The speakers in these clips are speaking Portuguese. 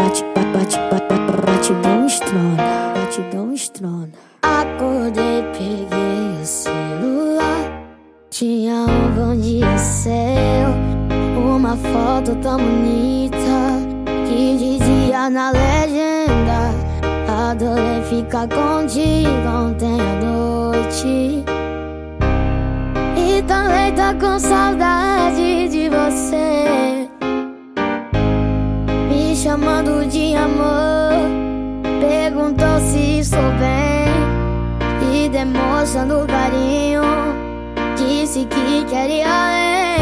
bate, bate, bate, bate, bom estrona, bate, bom estrona. Acordei, peguei o celular. Tinha um bom dia céu, uma foto tão bonita que dizia na legenda: Adorei é ficar contigo ontem à noite. E também tô com saudade de você. perguntou se estou bem. E demonstrando carinho. Disse que queria eu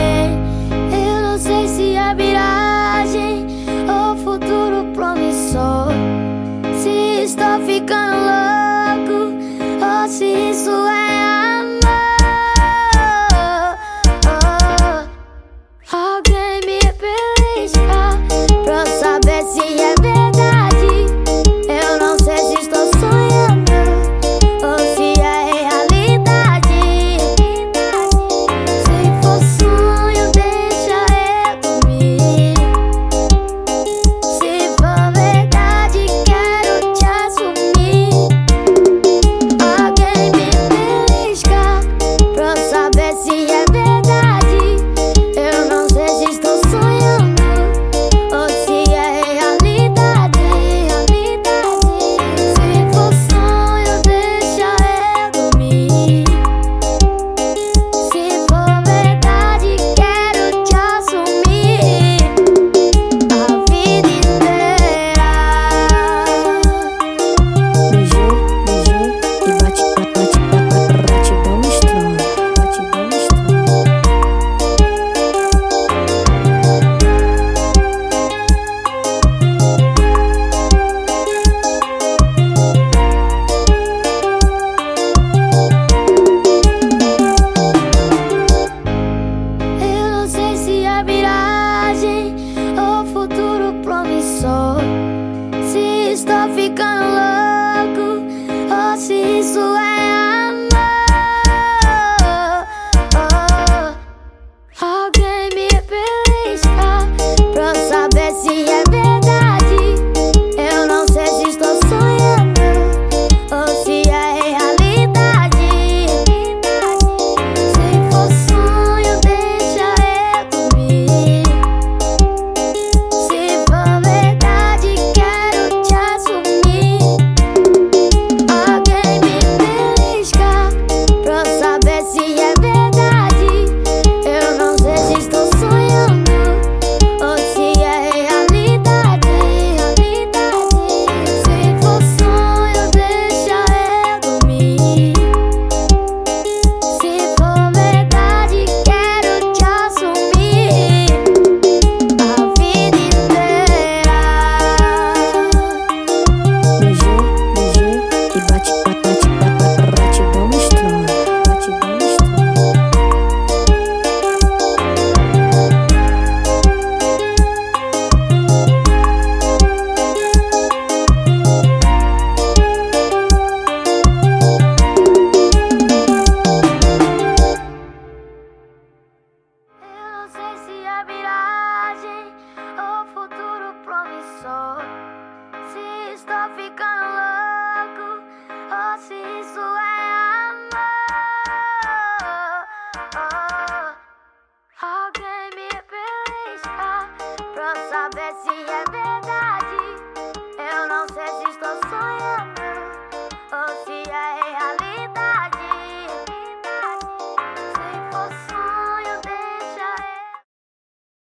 gonna love